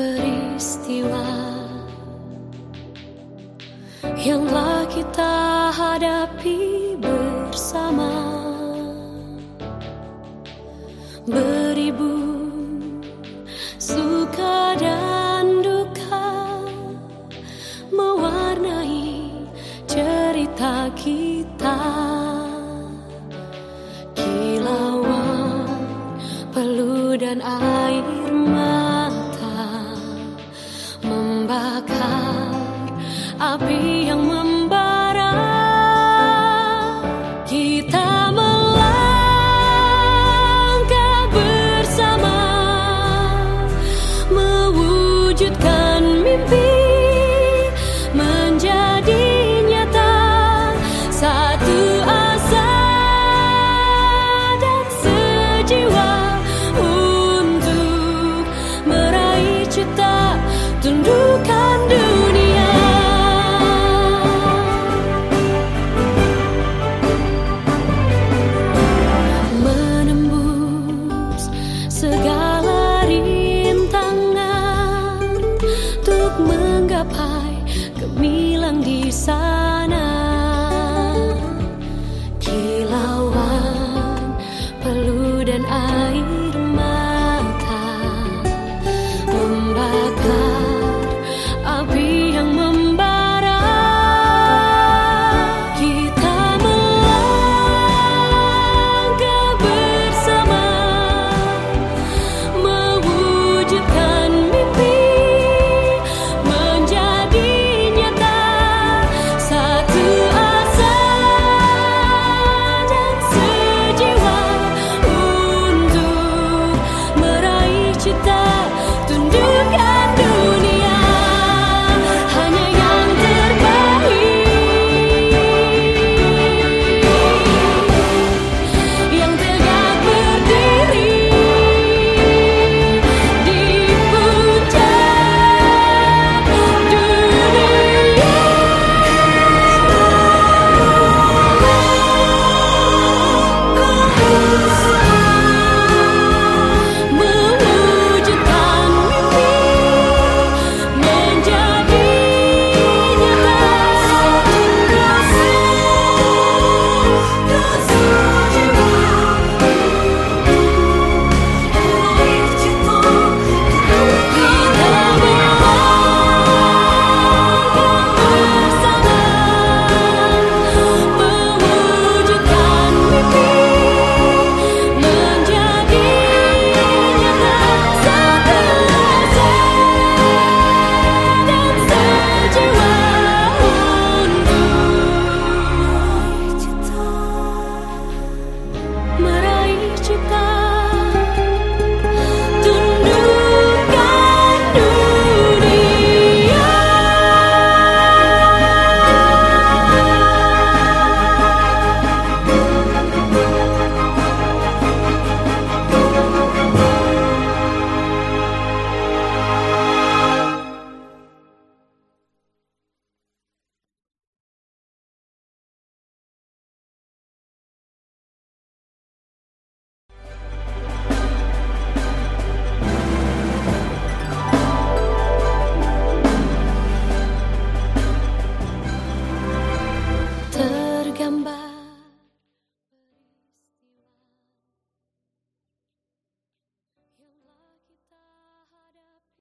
peristiwa yang telah kita hadapi bersama beribu suka dan duka mewarnai cerita kita. Kilauan peluh dan air mata api yang membara segala rintangan untuk menggapai gemilang di sana